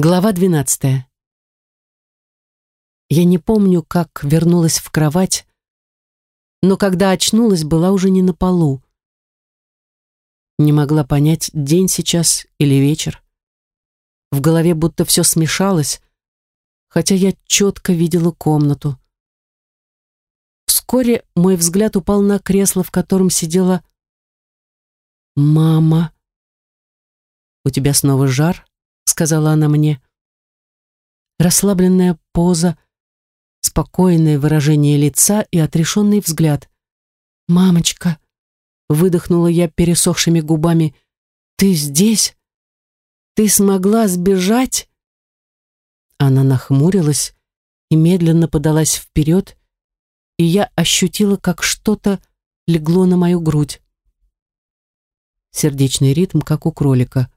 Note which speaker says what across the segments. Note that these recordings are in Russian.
Speaker 1: Глава двенадцатая. Я не помню, как вернулась в кровать, но когда очнулась, была уже не на полу. Не могла понять, день сейчас или вечер. В голове будто все смешалось, хотя я четко видела комнату. Вскоре мой взгляд упал на кресло, в котором сидела мама. «У тебя снова жар?» Сказала она мне. Расслабленная поза, спокойное выражение лица и отрешенный взгляд. «Мамочка!» — выдохнула я пересохшими губами. «Ты здесь? Ты смогла сбежать?» Она нахмурилась и медленно подалась вперед, и я ощутила, как что-то легло на мою грудь. Сердечный ритм, как у кролика.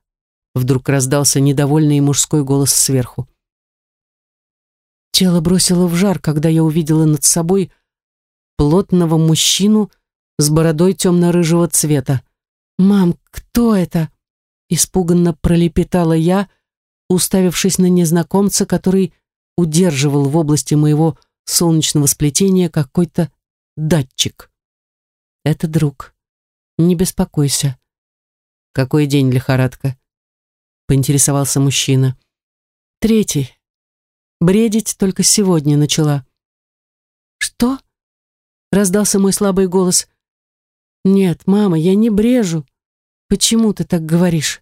Speaker 1: Вдруг раздался недовольный мужской голос сверху. Тело бросило в жар, когда я увидела над собой плотного мужчину с бородой темно-рыжего цвета. «Мам, кто это?» Испуганно пролепетала я, уставившись на незнакомца, который удерживал в области моего солнечного сплетения какой-то датчик. «Это друг. Не беспокойся». «Какой день, лихорадка?» Поинтересовался мужчина. Третий. Бредить только сегодня начала. Что? Раздался мой слабый голос. Нет, мама, я не брежу. Почему ты так говоришь?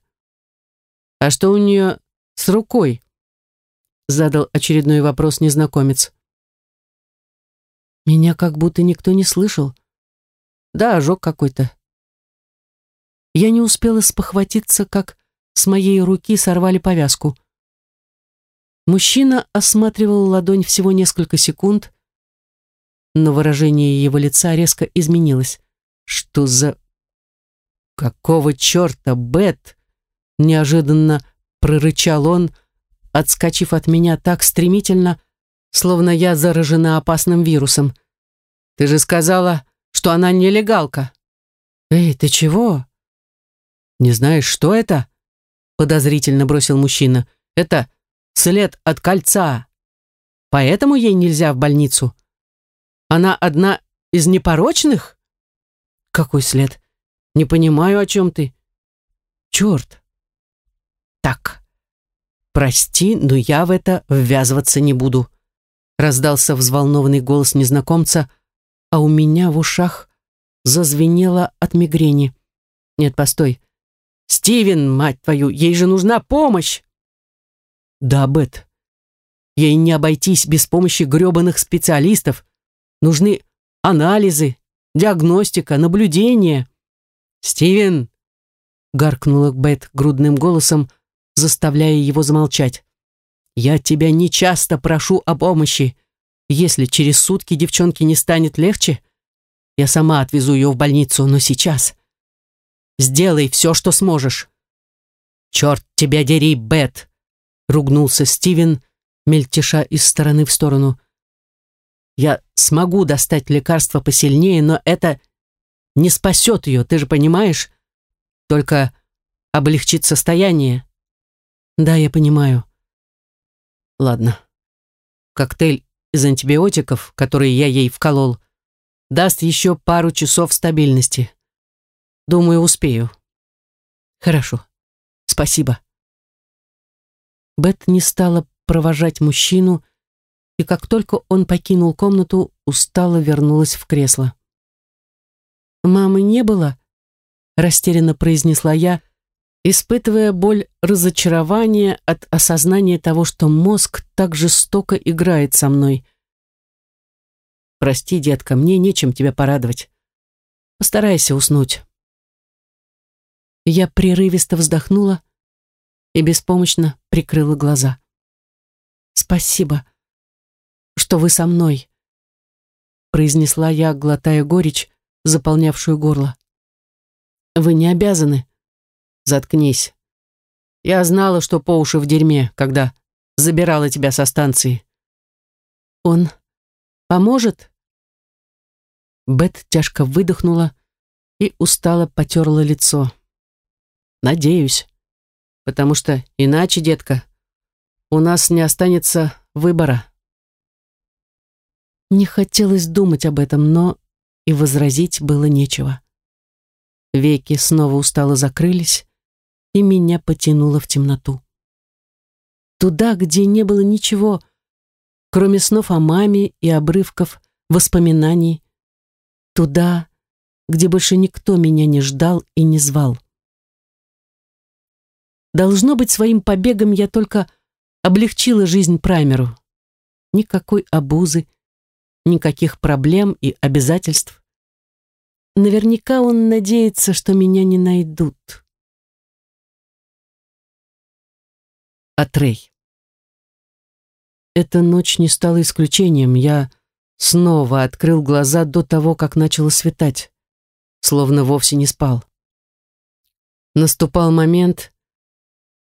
Speaker 1: А что у нее с рукой? Задал очередной вопрос незнакомец. Меня как будто никто не слышал. Да, ожог какой-то. Я не успела спохватиться, как с моей руки сорвали повязку. Мужчина осматривал ладонь всего несколько секунд, но выражение его лица резко изменилось. «Что за... какого черта, Бет?» Неожиданно прорычал он, отскочив от меня так стремительно, словно я заражена опасным вирусом. «Ты же сказала, что она нелегалка!» «Эй, ты чего?» «Не знаешь, что это?» Подозрительно бросил мужчина. Это след от кольца. Поэтому ей нельзя в больницу. Она одна из непорочных? Какой след? Не понимаю, о чем ты. Черт. Так. Прости, но я в это ввязываться не буду. Раздался взволнованный голос незнакомца, а у меня в ушах зазвенело от мигрени. Нет, постой. Стивен, мать твою, ей же нужна помощь. Да, Бет. Ей не обойтись без помощи грёбаных специалистов. Нужны анализы, диагностика, наблюдение. Стивен, гаркнула Бет грудным голосом, заставляя его замолчать. Я тебя не часто прошу о помощи. Если через сутки девчонке не станет легче, я сама отвезу ее в больницу, но сейчас Сделай все, что сможешь». «Черт тебя дери, Бет!» — ругнулся Стивен, мельтеша из стороны в сторону. «Я смогу достать лекарство посильнее, но это не спасет ее, ты же понимаешь? Только облегчит состояние». «Да, я понимаю». «Ладно. Коктейль из антибиотиков, который я ей вколол, даст еще пару часов стабильности. Думаю, успею. Хорошо. Спасибо. Бет не стала провожать мужчину, и как только он покинул комнату, устало вернулась в кресло. «Мамы не было?» — растерянно произнесла я, испытывая боль разочарования от осознания того, что мозг так жестоко играет со мной. «Прости, детка, мне нечем тебя порадовать. Постарайся уснуть». Я прерывисто вздохнула и беспомощно прикрыла глаза. «Спасибо, что вы со мной», произнесла я, глотая горечь, заполнявшую горло. «Вы не обязаны». «Заткнись. Я знала, что по уши в дерьме, когда забирала тебя со станции». «Он поможет?» Бет тяжко выдохнула и устало потерла лицо. Надеюсь. Потому что иначе, детка, у нас не останется выбора. Не хотелось думать об этом, но и возразить было нечего. Веки снова устало закрылись, и меня потянуло в темноту. Туда, где не было ничего, кроме снов о маме и обрывков воспоминаний. Туда, где больше никто меня не ждал и не звал. Должно быть, своим побегом я только облегчила жизнь Праймеру. Никакой обузы, никаких проблем и обязательств. Наверняка он надеется, что меня не найдут. Атрей. Эта ночь не стала исключением. Я снова открыл глаза до того, как начало светать словно вовсе не спал. Наступал момент,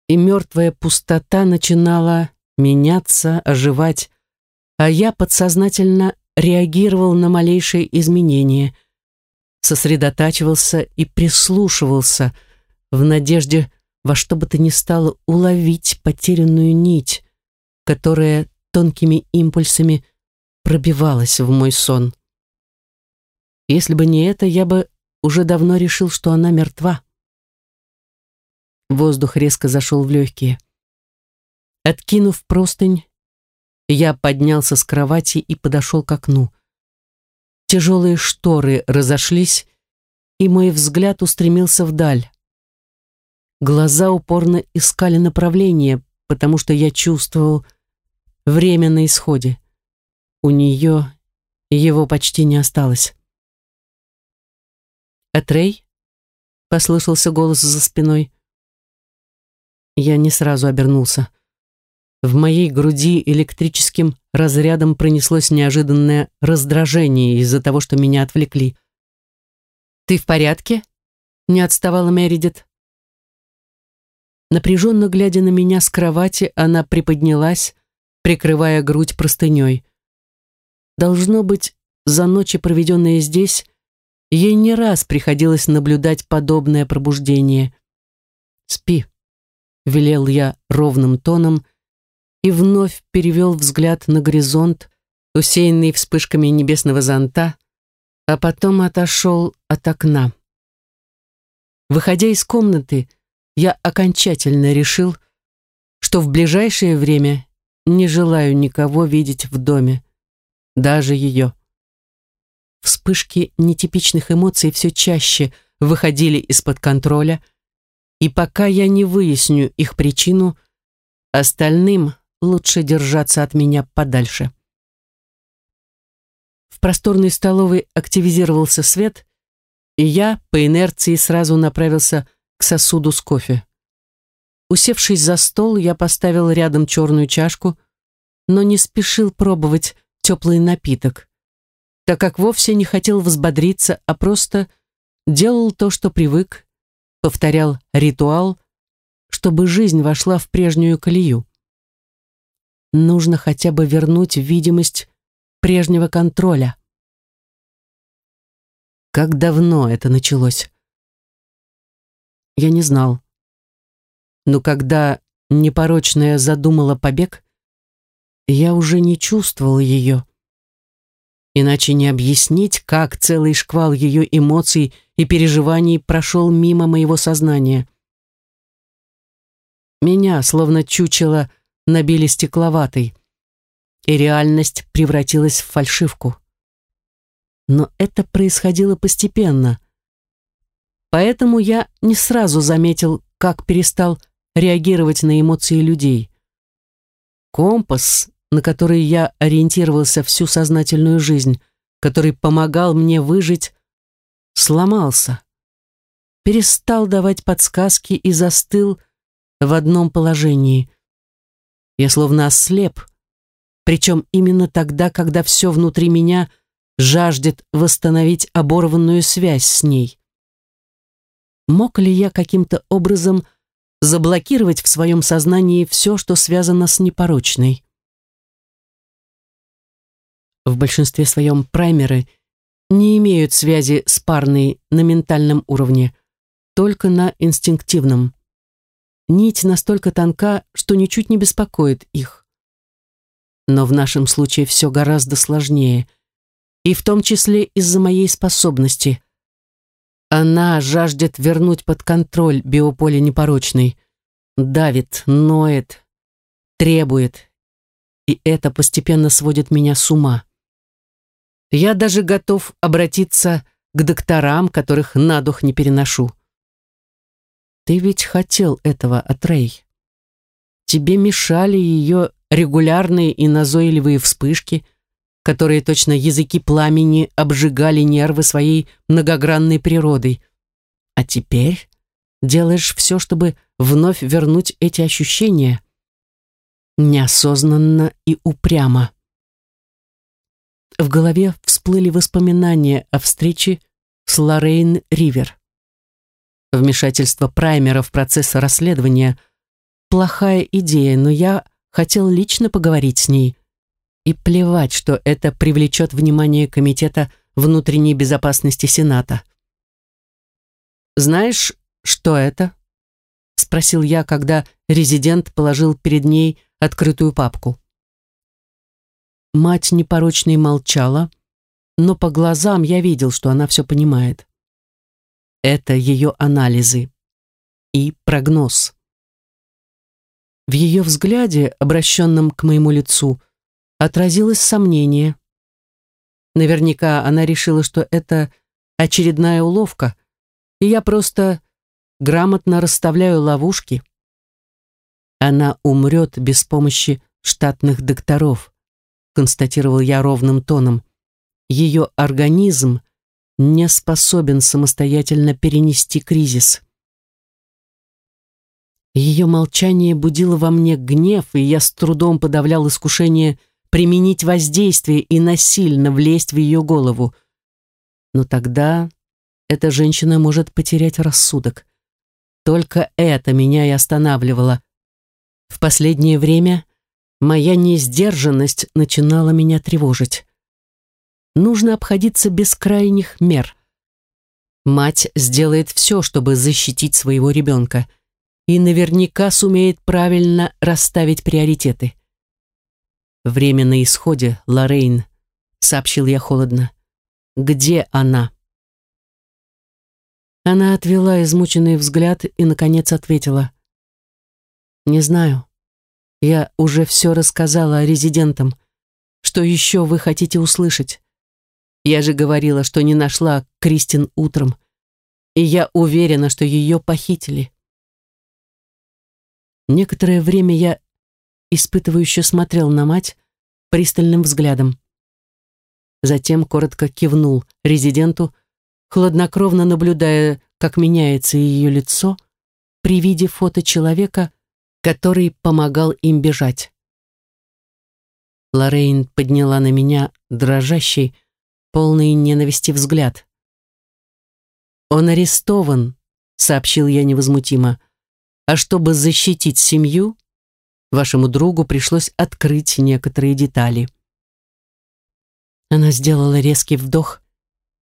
Speaker 1: и мертвая пустота начинала меняться, оживать, а я подсознательно реагировал на малейшие изменения, сосредотачивался и прислушивался в надежде во что бы то ни стало уловить потерянную нить, которая тонкими импульсами пробивалась в мой сон. Если бы не это, я бы уже давно решил, что она мертва. Воздух резко зашел в легкие. Откинув простынь, я поднялся с кровати и подошел к окну. Тяжелые шторы разошлись, и мой взгляд устремился вдаль. Глаза упорно искали направление, потому что я чувствовал время на исходе. У нее его почти не осталось. «Этрей?» — послышался голос за спиной. Я не сразу обернулся. В моей груди электрическим разрядом пронеслось неожиданное раздражение из-за того, что меня отвлекли. «Ты в порядке?» — не отставала Мередит. Напряженно глядя на меня с кровати, она приподнялась, прикрывая грудь простыней. Должно быть, за ночи, проведенные здесь, Ей не раз приходилось наблюдать подобное пробуждение. «Спи», — велел я ровным тоном и вновь перевел взгляд на горизонт, усеянный вспышками небесного зонта, а потом отошел от окна. Выходя из комнаты, я окончательно решил, что в ближайшее время не желаю никого видеть в доме, даже ее. Вспышки нетипичных эмоций все чаще выходили из-под контроля, и пока я не выясню их причину, остальным лучше держаться от меня подальше. В просторной столовой активизировался свет, и я по инерции сразу направился к сосуду с кофе. Усевшись за стол, я поставил рядом черную чашку, но не спешил пробовать теплый напиток так как вовсе не хотел взбодриться, а просто делал то, что привык, повторял ритуал, чтобы жизнь вошла в прежнюю колею. Нужно хотя бы вернуть видимость прежнего контроля. Как давно это началось? Я не знал. Но когда непорочная задумала побег, я уже не чувствовал ее. Иначе не объяснить, как целый шквал ее эмоций и переживаний прошел мимо моего сознания. Меня, словно чучело, набили стекловатой, и реальность превратилась в фальшивку. Но это происходило постепенно. Поэтому я не сразу заметил, как перестал реагировать на эмоции людей. Компас на который я ориентировался всю сознательную жизнь, который помогал мне выжить, сломался. Перестал давать подсказки и застыл в одном положении. Я словно ослеп, причем именно тогда, когда все внутри меня жаждет восстановить оборванную связь с ней. Мог ли я каким-то образом заблокировать в своем сознании все, что связано с непорочной? В большинстве своем праймеры не имеют связи с парной на ментальном уровне, только на инстинктивном. нить настолько тонка, что ничуть не беспокоит их. Но в нашем случае все гораздо сложнее, и в том числе из-за моей способности. Она жаждет вернуть под контроль биополе непорочный, давит, ноет, требует, и это постепенно сводит меня с ума. Я даже готов обратиться к докторам, которых на дух не переношу. Ты ведь хотел этого, Атрей. Тебе мешали ее регулярные и назойливые вспышки, которые точно языки пламени обжигали нервы своей многогранной природой. А теперь делаешь все, чтобы вновь вернуть эти ощущения. Неосознанно и упрямо. В голове всплыли воспоминания о встрече с Лоррейн Ривер. Вмешательство праймера в процесс расследования – плохая идея, но я хотел лично поговорить с ней. И плевать, что это привлечет внимание Комитета внутренней безопасности Сената. «Знаешь, что это?» – спросил я, когда резидент положил перед ней открытую папку. Мать непорочной молчала, но по глазам я видел, что она все понимает. Это ее анализы и прогноз. В ее взгляде, обращенном к моему лицу, отразилось сомнение. Наверняка она решила, что это очередная уловка, и я просто грамотно расставляю ловушки. Она умрет без помощи штатных докторов, констатировал я ровным тоном. Ее организм не способен самостоятельно перенести кризис. Ее молчание будило во мне гнев, и я с трудом подавлял искушение применить воздействие и насильно влезть в ее голову. Но тогда эта женщина может потерять рассудок. Только это меня и останавливало. В последнее время моя несдержанность начинала меня тревожить нужно обходиться без крайних мер. Мать сделает все, чтобы защитить своего ребенка, и наверняка сумеет правильно расставить приоритеты. «Время на исходе, Лоррейн», — сообщил я холодно. «Где она?» Она отвела измученный взгляд и, наконец, ответила. «Не знаю. Я уже все рассказала резидентам. Что еще вы хотите услышать? Я же говорила, что не нашла Кристин утром. И я уверена, что ее похитили. Некоторое время я испытывающе смотрел на мать пристальным взглядом. Затем коротко кивнул резиденту, хладнокровно наблюдая, как меняется ее лицо при виде фото человека, который помогал им бежать. Лоррейн подняла на меня дрожащий, полный ненависти взгляд. «Он арестован», — сообщил я невозмутимо. «А чтобы защитить семью, вашему другу пришлось открыть некоторые детали». Она сделала резкий вдох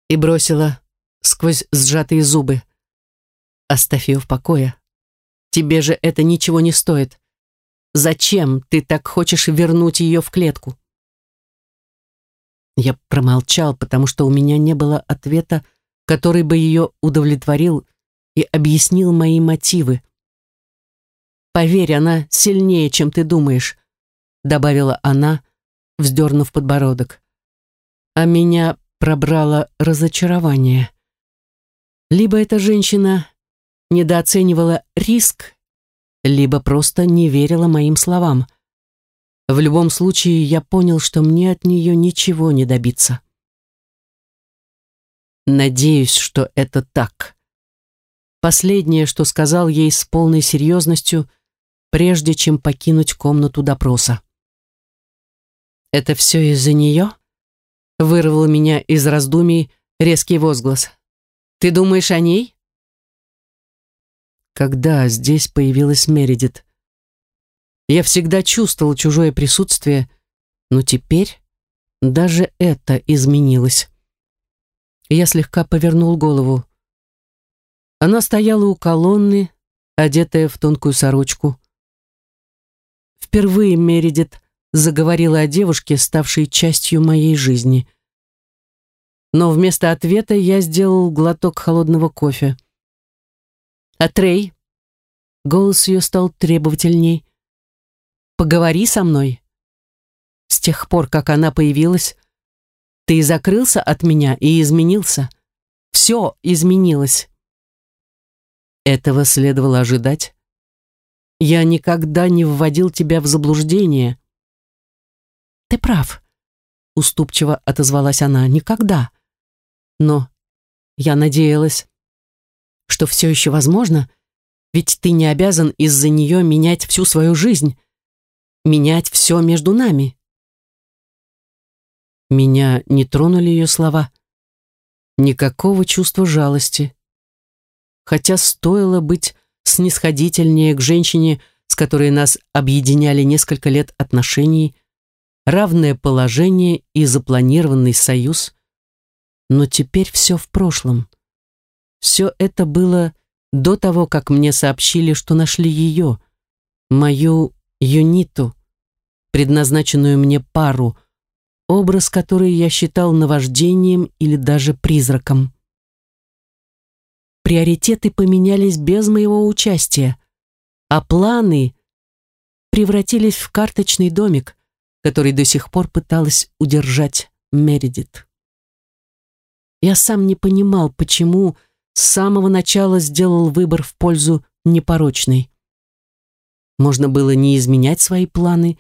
Speaker 1: и бросила сквозь сжатые зубы. «Оставь ее в покое. Тебе же это ничего не стоит. Зачем ты так хочешь вернуть ее в клетку?» Я промолчал, потому что у меня не было ответа, который бы ее удовлетворил и объяснил мои мотивы. «Поверь, она сильнее, чем ты думаешь», добавила она, вздернув подбородок. А меня пробрало разочарование. Либо эта женщина недооценивала риск, либо просто не верила моим словам. В любом случае, я понял, что мне от нее ничего не добиться. Надеюсь, что это так. Последнее, что сказал ей с полной серьезностью, прежде чем покинуть комнату допроса. «Это все из-за нее?» Вырвал меня из раздумий резкий возглас. «Ты думаешь о ней?» Когда здесь появилась Мередит, я всегда чувствовал чужое присутствие, но теперь даже это изменилось. Я слегка повернул голову. Она стояла у колонны, одетая в тонкую сорочку. Впервые Мередит заговорила о девушке, ставшей частью моей жизни. Но вместо ответа я сделал глоток холодного кофе. «А Трей?» Голос ее стал требовательней. «Поговори со мной». С тех пор, как она появилась, ты закрылся от меня и изменился. Все изменилось. Этого следовало ожидать. Я никогда не вводил тебя в заблуждение. Ты прав, уступчиво отозвалась она. Никогда. Но я надеялась, что все еще возможно, ведь ты не обязан из-за нее менять всю свою жизнь, менять все между нами. Меня не тронули ее слова. Никакого чувства жалости. Хотя стоило быть снисходительнее к женщине, с которой нас объединяли несколько лет отношений, равное положение и запланированный союз. Но теперь все в прошлом. Все это было до того, как мне сообщили, что нашли ее, мою Юниту, предназначенную мне пару, образ, который я считал наваждением или даже призраком. Приоритеты поменялись без моего участия, а планы превратились в карточный домик, который до сих пор пыталась удержать Мередит. Я сам не понимал, почему с самого начала сделал выбор в пользу непорочной. Можно было не изменять свои планы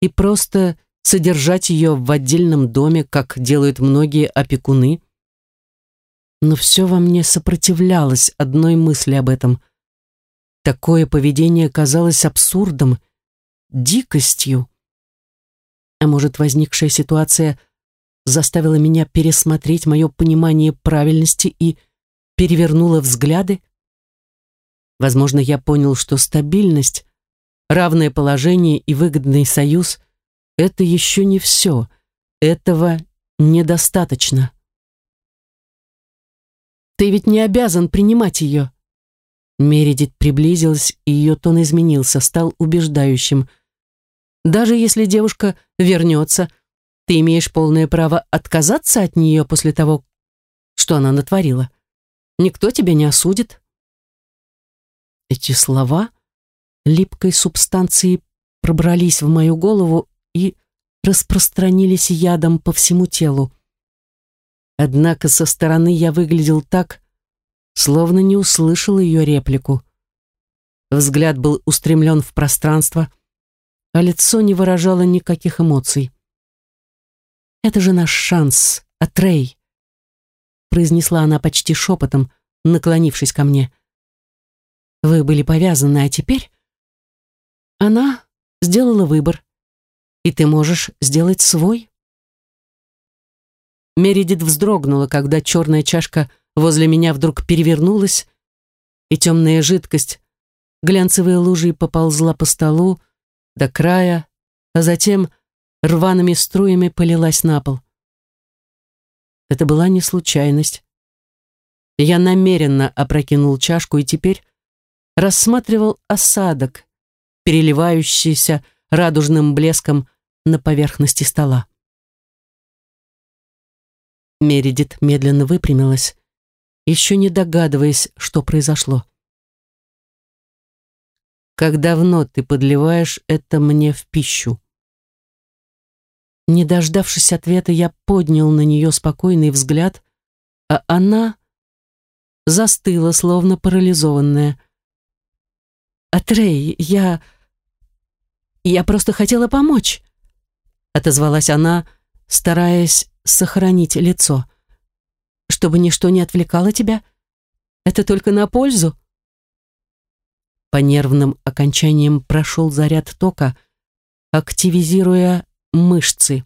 Speaker 1: и просто содержать ее в отдельном доме, как делают многие опекуны. Но все во мне сопротивлялось одной мысли об этом. Такое поведение казалось абсурдом, дикостью. А может, возникшая ситуация заставила меня пересмотреть мое понимание правильности и перевернула взгляды? Возможно, я понял, что стабильность, равное положение и выгодный союз это еще не все. Этого недостаточно. Ты ведь не обязан принимать ее. Мередит приблизилась, и ее тон изменился, стал убеждающим. Даже если девушка вернется, ты имеешь полное право отказаться от нее после того, что она натворила. Никто тебя не осудит. Эти слова липкой субстанцией пробрались в мою голову и распространились ядом по всему телу. Однако со стороны я выглядел так, словно не услышал ее реплику. Взгляд был устремлен в пространство, а лицо не выражало никаких эмоций. «Это же наш шанс, Атрей», произнесла она почти шепотом, наклонившись ко мне. «Вы были повязаны, а теперь...» Она сделала выбор и ты можешь сделать свой. Мередит вздрогнула, когда черная чашка возле меня вдруг перевернулась, и темная жидкость глянцевой лужей поползла по столу до края, а затем рваными струями полилась на пол. Это была не случайность. Я намеренно опрокинул чашку и теперь рассматривал осадок, переливающийся радужным блеском на поверхности стола. Мередит медленно выпрямилась, еще не догадываясь, что произошло. «Как давно ты подливаешь это мне в пищу?» Не дождавшись ответа, я поднял на нее спокойный взгляд, а она застыла, словно парализованная. «Атрей, я... я просто хотела помочь!» отозвалась она, стараясь сохранить лицо. «Чтобы ничто не отвлекало тебя? Это только на пользу?» По нервным окончаниям прошел заряд тока, активизируя мышцы.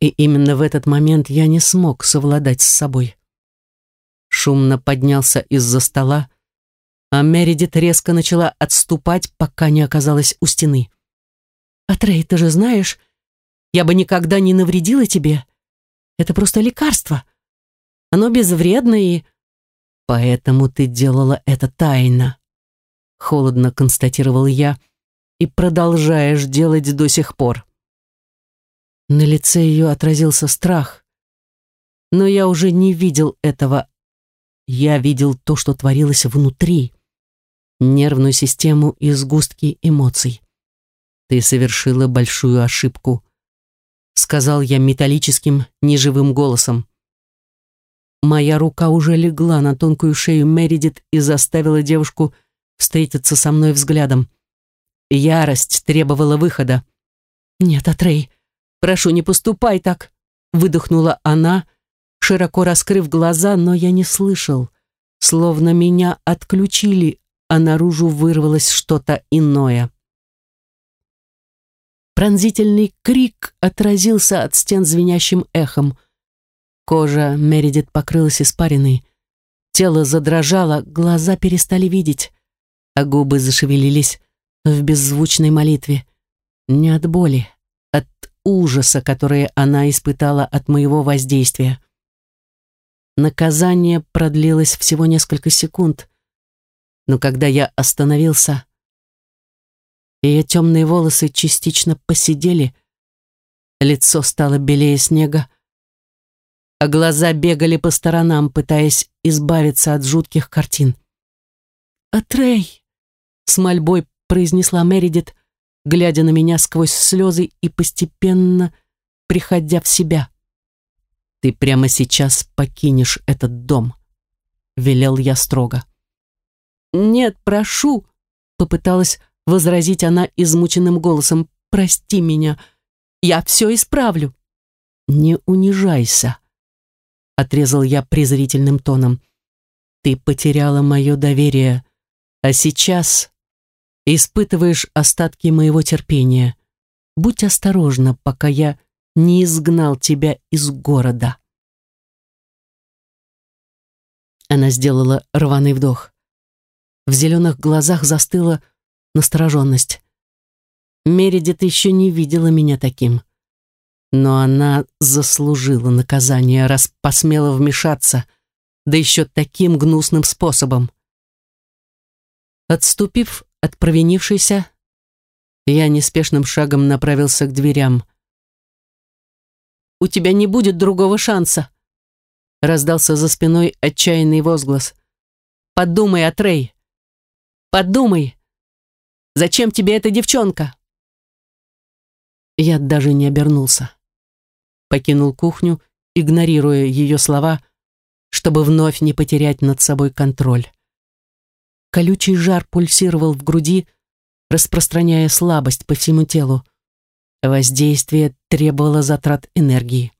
Speaker 1: И именно в этот момент я не смог совладать с собой. Шумно поднялся из-за стола, а Мередит резко начала отступать, пока не оказалась у стены. «Атрей, ты же знаешь, я бы никогда не навредила тебе. Это просто лекарство. Оно безвредно и... Поэтому ты делала это тайно. холодно констатировал я и продолжаешь делать до сих пор. На лице ее отразился страх, но я уже не видел этого. Я видел то, что творилось внутри, нервную систему и сгустки эмоций. Ты совершила большую ошибку, сказал я металлическим, неживым голосом. Моя рука уже легла на тонкую шею Мередит и заставила девушку встретиться со мной взглядом. Ярость требовала выхода. «Нет, Атрей, прошу, не поступай так!» выдохнула она, широко раскрыв глаза, но я не слышал. Словно меня отключили, а наружу вырвалось что-то иное. Пронзительный крик отразился от стен звенящим эхом. Кожа Мередит покрылась испариной. Тело задрожало, глаза перестали видеть, а губы зашевелились в беззвучной молитве. Не от боли, от ужаса, которое она испытала от моего воздействия. Наказание продлилось всего несколько секунд, но когда я остановился, ее темные волосы частично посидели, лицо стало белее снега, а глаза бегали по сторонам, пытаясь избавиться от жутких картин. «Атрей!» — с мольбой произнесла Мередит, глядя на меня сквозь слезы и постепенно приходя в себя. «Ты прямо сейчас покинешь этот дом», — велел я строго. «Нет, прошу», — попыталась возразить она измученным голосом. «Прости меня, я все исправлю». «Не унижайся», — отрезал я презрительным тоном. «Ты потеряла мое доверие, а сейчас испытываешь остатки моего терпения. Будь осторожна, пока я не изгнал тебя из города. Она сделала рваный вдох. В зеленых глазах застыла настороженность. Мередит еще не видела меня таким. Но она заслужила наказание, раз посмела вмешаться, да еще таким гнусным способом. Отступив от провинившейся, я неспешным шагом направился к дверям. «У тебя не будет другого шанса!» Раздался за спиной отчаянный возглас. «Подумай, Атрей! Подумай! Зачем тебе эта девчонка?» Я даже не обернулся. Покинул кухню, игнорируя ее слова, чтобы вновь не потерять над собой контроль. Колючий жар пульсировал в груди, распространяя слабость по всему телу. Воздействие требовало затрат энергии.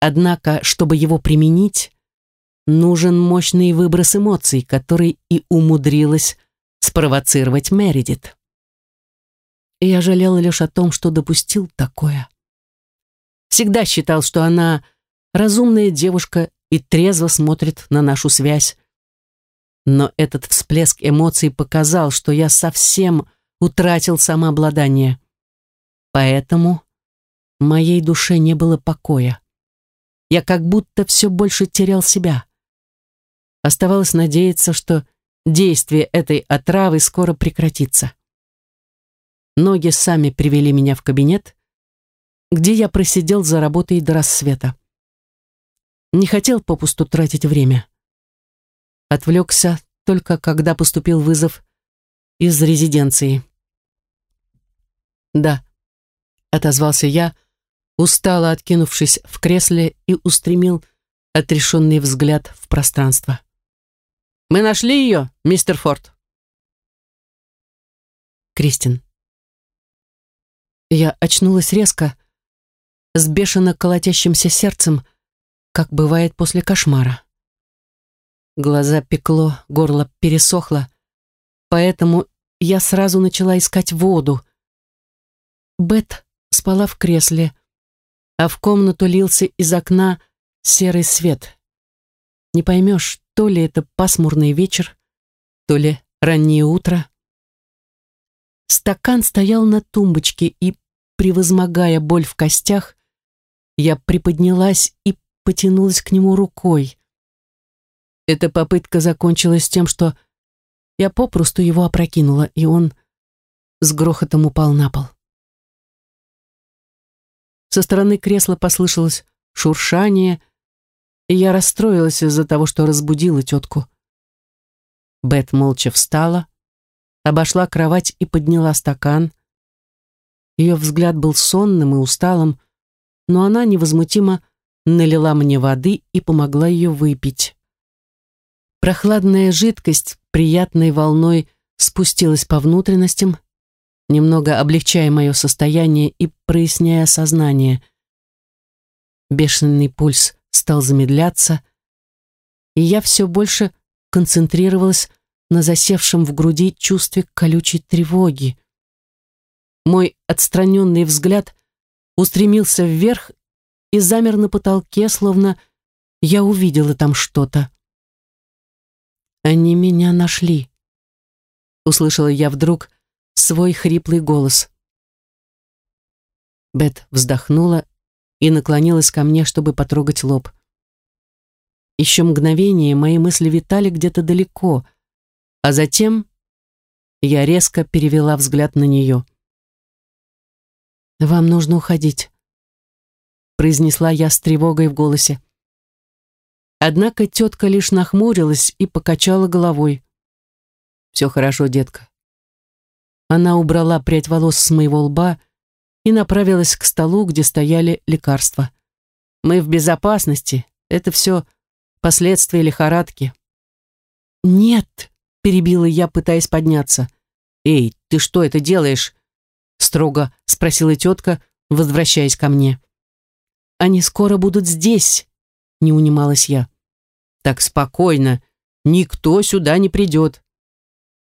Speaker 1: Однако, чтобы его применить, нужен мощный выброс эмоций, который и умудрилась спровоцировать Мередит. Я жалел лишь о том, что допустил такое. Всегда считал, что она разумная девушка и трезво смотрит на нашу связь, но этот всплеск эмоций показал, что я совсем утратил самообладание. Поэтому моей душе не было покоя. Я как будто все больше терял себя. Оставалось надеяться, что действие этой отравы скоро прекратится. Ноги сами привели меня в кабинет, где я просидел за работой до рассвета. Не хотел попусту тратить время. Отвлекся только когда поступил вызов из резиденции. «Да», — отозвался я, устало откинувшись в кресле и устремил отрешенный взгляд в пространство. «Мы нашли ее, мистер Форд?» Кристин. Я очнулась резко, с бешено колотящимся сердцем, как бывает после кошмара. Глаза пекло, горло пересохло, поэтому я сразу начала искать воду. Бет спала в кресле, а в комнату лился из окна серый свет. Не поймешь, то ли это пасмурный вечер, то ли раннее утро. Стакан стоял на тумбочке, и, превозмогая боль в костях, я приподнялась и потянулась к нему рукой. Эта попытка закончилась тем, что я попросту его опрокинула, и он с грохотом упал на пол. Со стороны кресла послышалось шуршание, и я расстроилась из-за того, что разбудила тетку. Бет молча встала, обошла кровать и подняла стакан. Ее взгляд был сонным и усталым, но она невозмутимо налила мне воды и помогла ее выпить. Прохладная жидкость приятной волной спустилась по внутренностям, немного облегчая мое состояние и проясняя сознание. Бешеный пульс стал замедляться, и я все больше концентрировалась на засевшем в груди чувстве колючей тревоги. Мой отстраненный взгляд устремился вверх и замер на потолке, словно я увидела там что-то. «Они меня нашли», — услышала я вдруг свой хриплый голос. Бет вздохнула и наклонилась ко мне, чтобы потрогать лоб. Еще мгновение мои мысли витали где-то далеко, а затем я резко перевела взгляд на нее. «Вам нужно уходить», — произнесла я с тревогой в голосе. Однако тетка лишь нахмурилась и покачала головой. «Все хорошо, детка». Она убрала прядь волос с моего лба и направилась к столу, где стояли лекарства. «Мы в безопасности. Это все последствия лихорадки». «Нет», — перебила я, пытаясь подняться. «Эй, ты что это делаешь?» — строго спросила тетка, возвращаясь ко мне. «Они скоро будут здесь», — не унималась я. «Так спокойно. Никто сюда не придет».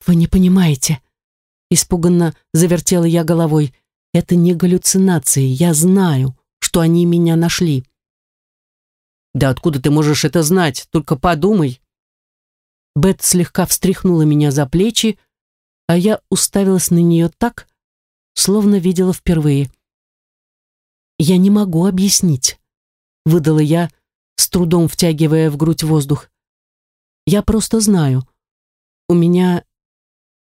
Speaker 1: «Вы не понимаете», — испуганно завертела я головой. Это не галлюцинации, я знаю, что они меня нашли. Да откуда ты можешь это знать? Только подумай. Бет слегка встряхнула меня за плечи, а я уставилась на нее так, словно видела впервые. «Я не могу объяснить», — выдала я, с трудом втягивая в грудь воздух. «Я просто знаю. У меня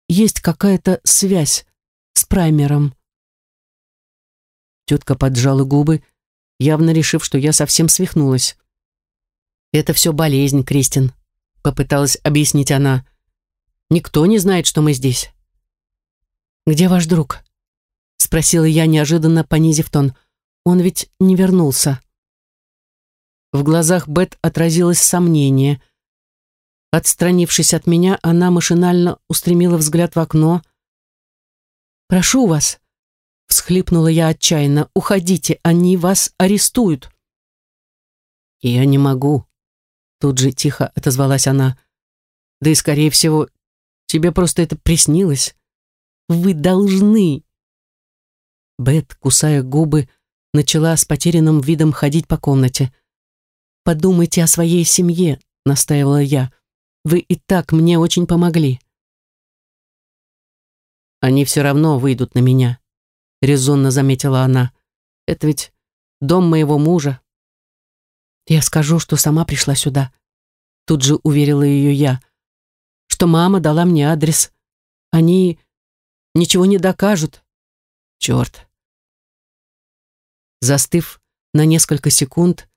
Speaker 1: есть какая-то связь с праймером». Тетка поджала губы, явно решив, что я совсем свихнулась. «Это все болезнь, Кристин», — попыталась объяснить она. «Никто не знает, что мы здесь». «Где ваш друг?» — спросила я, неожиданно понизив тон. «Он ведь не вернулся». В глазах Бет отразилось сомнение. Отстранившись от меня, она машинально устремила взгляд в окно. «Прошу вас», Всхлипнула я отчаянно. «Уходите, они вас арестуют!» «Я не могу», — тут же тихо отозвалась она. «Да и, скорее всего, тебе просто это приснилось. Вы должны!» Бет, кусая губы, начала с потерянным видом ходить по комнате. «Подумайте о своей семье», — настаивала я. «Вы и так мне очень помогли». «Они все равно выйдут на меня», резонно заметила она. Это ведь дом моего мужа. Я скажу, что сама пришла сюда. Тут же уверила ее я, что мама дала мне адрес. Они ничего не докажут. Черт. Застыв на несколько секунд,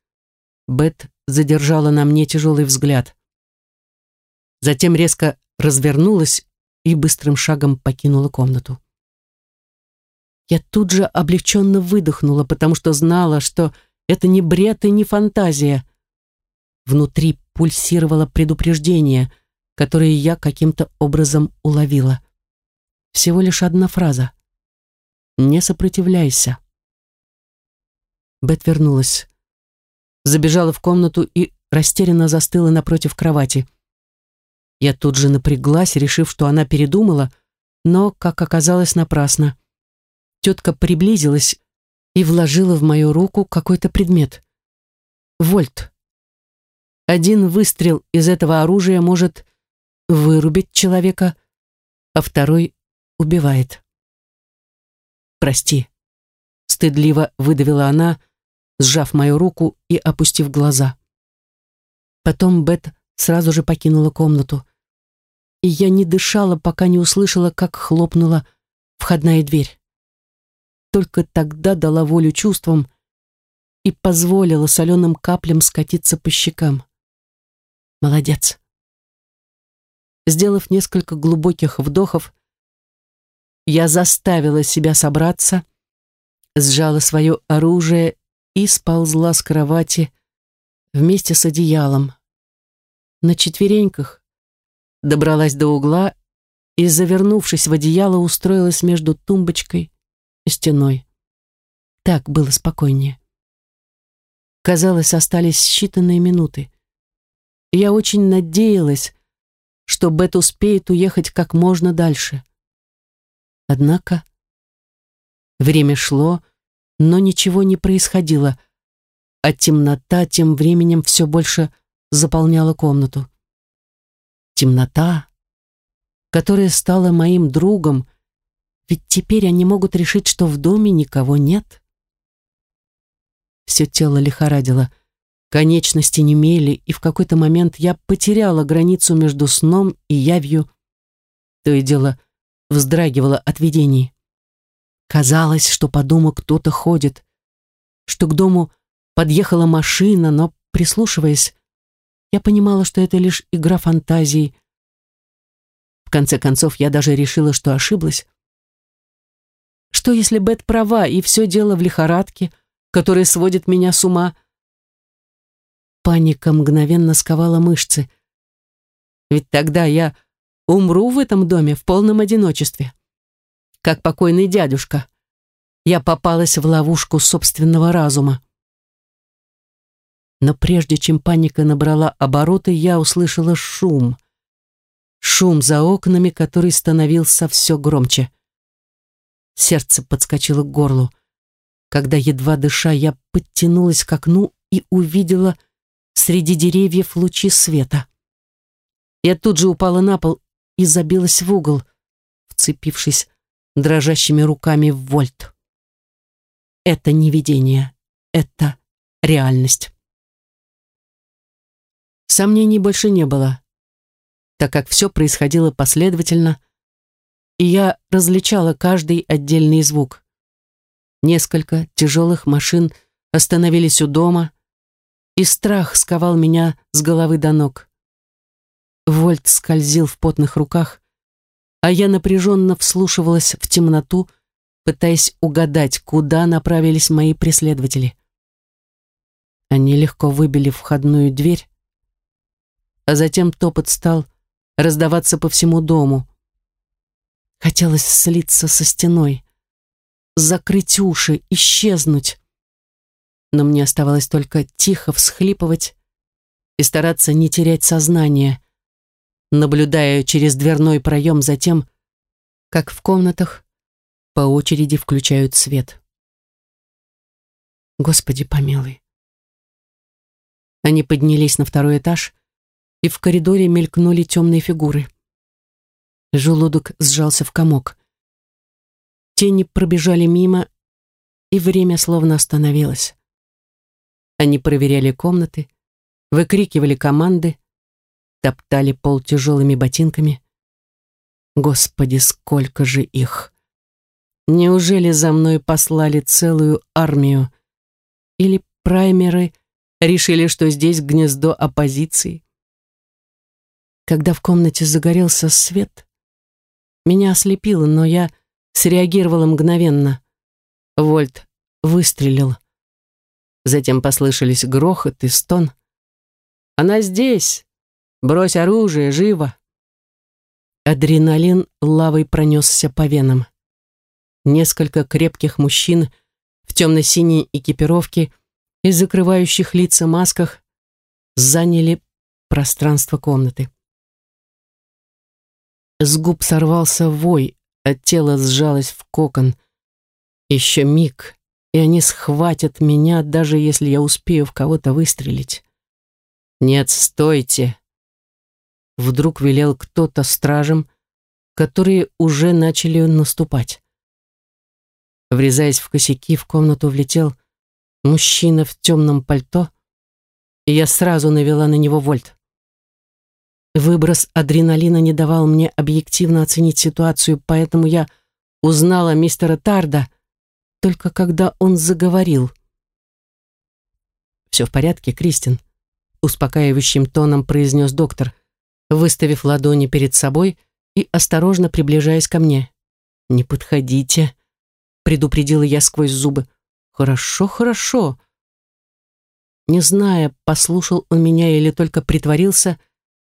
Speaker 1: Бет задержала на мне тяжелый взгляд. Затем резко развернулась и быстрым шагом покинула комнату. Я тут же облегченно выдохнула, потому что знала, что это не бред и не фантазия. Внутри пульсировало предупреждение, которое я каким-то образом уловила. Всего лишь одна фраза. «Не сопротивляйся». Бет вернулась. Забежала в комнату и растерянно застыла напротив кровати. Я тут же напряглась, решив, что она передумала, но, как оказалось, напрасно. Тетка приблизилась и вложила в мою руку какой-то предмет. Вольт. Один выстрел из этого оружия может вырубить человека, а второй убивает. «Прости», — стыдливо выдавила она, сжав мою руку и опустив глаза. Потом Бет сразу же покинула комнату. и я не дышала, пока не услышала, как хлопнула входная дверь. Только тогда дала волю чувствам и позволила соленым каплям скатиться по щекам. Молодец. Сделав несколько глубоких вдохов, я заставила себя собраться, сжала свое оружие и сползла с кровати вместе с одеялом. На четвереньках добралась до угла и, завернувшись в одеяло, устроилась между тумбочкой и стеной. Так было спокойнее. Казалось, остались считанные минуты. Я очень надеялась, что Бет успеет уехать как можно дальше. Однако время шло, но ничего не происходило, а темнота тем временем все больше заполняла комнату. Темнота, которая стала моим другом, ведь теперь они могут решить, что в доме никого нет. Все тело лихорадило, конечности немели, и в какой-то момент я потеряла границу между сном и явью. То и дело вздрагивала от видений. Казалось, что по дому кто-то ходит, что к дому подъехала машина, но, прислушиваясь, я понимала, что это лишь игра фантазий. В конце концов, я даже решила, что ошиблась. Что, если Бет права, и все дело в лихорадке, которая сводит меня с ума? Паника мгновенно сковала мышцы. Ведь тогда я умру в этом доме в полном одиночестве. Как покойный дядюшка. Я попалась в ловушку собственного разума. Но прежде чем паника набрала обороты, я услышала шум. Шум за окнами, который становился все громче. Сердце подскочило к горлу. Когда, едва дыша, я подтянулась к окну и увидела среди деревьев лучи света. Я тут же упала на пол и забилась в угол, вцепившись дрожащими руками в вольт. Это не видение, это реальность. Сомнений больше не было, так как все происходило последовательно, и я различала каждый отдельный звук. Несколько тяжелых машин остановились у дома, и страх сковал меня с головы до ног. Вольт скользил в потных руках, а я напряженно вслушивалась в темноту, пытаясь угадать, куда направились мои преследователи. Они легко выбили входную дверь, а затем топот стал раздаваться по всему дому. Хотелось слиться со стеной, закрыть уши, исчезнуть. Но мне оставалось только тихо всхлипывать и стараться не терять сознание, наблюдая через дверной проем за тем, как в комнатах по очереди включают свет. Господи помилуй. Они поднялись на второй этаж, и в коридоре мелькнули темные фигуры. Желудок сжался в комок. Тени пробежали мимо, и время словно остановилось. Они проверяли комнаты, выкрикивали команды, топтали пол тяжелыми ботинками. Господи, сколько же их! Неужели за мной послали целую армию? Или праймеры решили, что здесь гнездо оппозиции? Когда в комнате загорелся свет, меня ослепило, но я среагировала мгновенно. Вольт выстрелил. Затем послышались грохот и стон. «Она здесь! Брось оружие, живо!» Адреналин лавой пронесся по венам. Несколько крепких мужчин в темно-синей экипировке и закрывающих лица масках заняли пространство комнаты. С губ сорвался вой, а тело сжалось в кокон. Еще миг, и они схватят меня, даже если я успею в кого-то выстрелить. «Нет, стойте!» Вдруг велел кто-то стражем, которые уже начали наступать. Врезаясь в косяки, в комнату влетел мужчина в темном пальто, и я сразу навела на него вольт. Выброс адреналина не давал мне объективно оценить ситуацию, поэтому я узнала мистера Тарда только когда он заговорил. «Все в порядке, Кристин», — успокаивающим тоном произнес доктор, выставив ладони перед собой и осторожно приближаясь ко мне. «Не подходите», — предупредила я сквозь зубы. «Хорошо, хорошо». Не зная, послушал он меня или только притворился,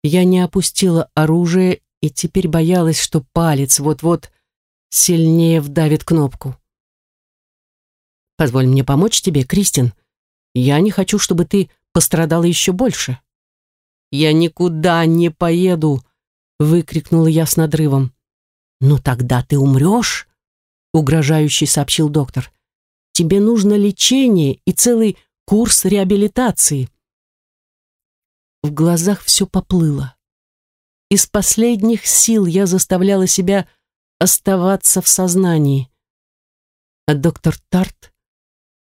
Speaker 1: я не опустила оружие и теперь боялась, что палец вот-вот сильнее вдавит кнопку. «Позволь мне помочь тебе, Кристин. Я не хочу, чтобы ты пострадала еще больше». «Я никуда не поеду!» — выкрикнула я с надрывом. «Ну тогда ты умрешь?» — угрожающе сообщил доктор. «Тебе нужно лечение и целый курс реабилитации». В глазах все поплыло. Из последних сил я заставляла себя оставаться в сознании. А доктор Тарт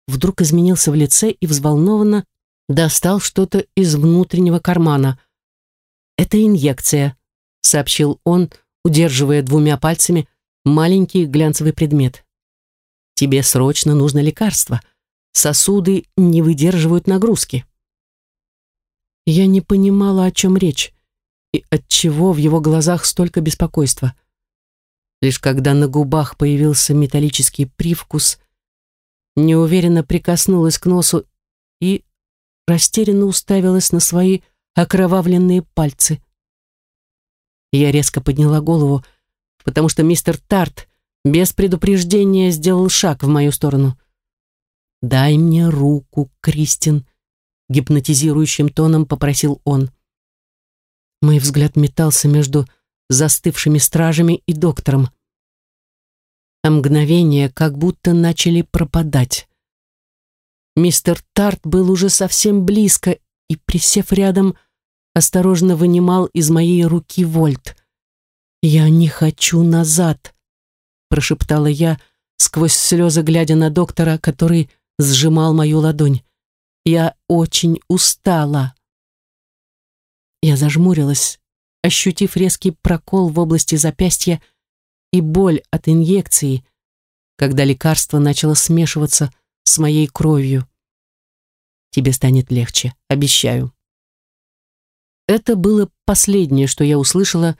Speaker 1: вдруг изменился в лице и взволнованно достал что-то из внутреннего кармана. «Это инъекция», — сообщил он, удерживая двумя пальцами маленький глянцевый предмет. «Тебе срочно нужно лекарство. Сосуды не выдерживают нагрузки». Я не понимала, о чем речь и от чего в его глазах столько беспокойства. Лишь когда на губах появился металлический привкус, неуверенно прикоснулась к носу и растерянно уставилась на свои окровавленные пальцы. Я резко подняла голову, потому что мистер Тарт без предупреждения сделал шаг в мою сторону. «Дай мне руку, Кристин», — гипнотизирующим тоном попросил он. Мой взгляд метался между застывшими стражами и доктором. А мгновения как будто начали пропадать. Мистер Тарт был уже совсем близко и, присев рядом, осторожно вынимал из моей руки вольт. «Я не хочу назад», — прошептала я, сквозь слезы глядя на доктора, который сжимал мою ладонь. «Я очень устала». Я зажмурилась, ощутив резкий прокол в области запястья и боль от инъекции, когда лекарство начало смешиваться с моей кровью. Тебе станет легче, обещаю. Это было последнее, что я услышала,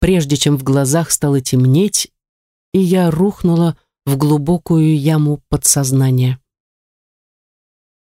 Speaker 1: прежде чем в глазах стало темнеть, и я рухнула в глубокую яму подсознания.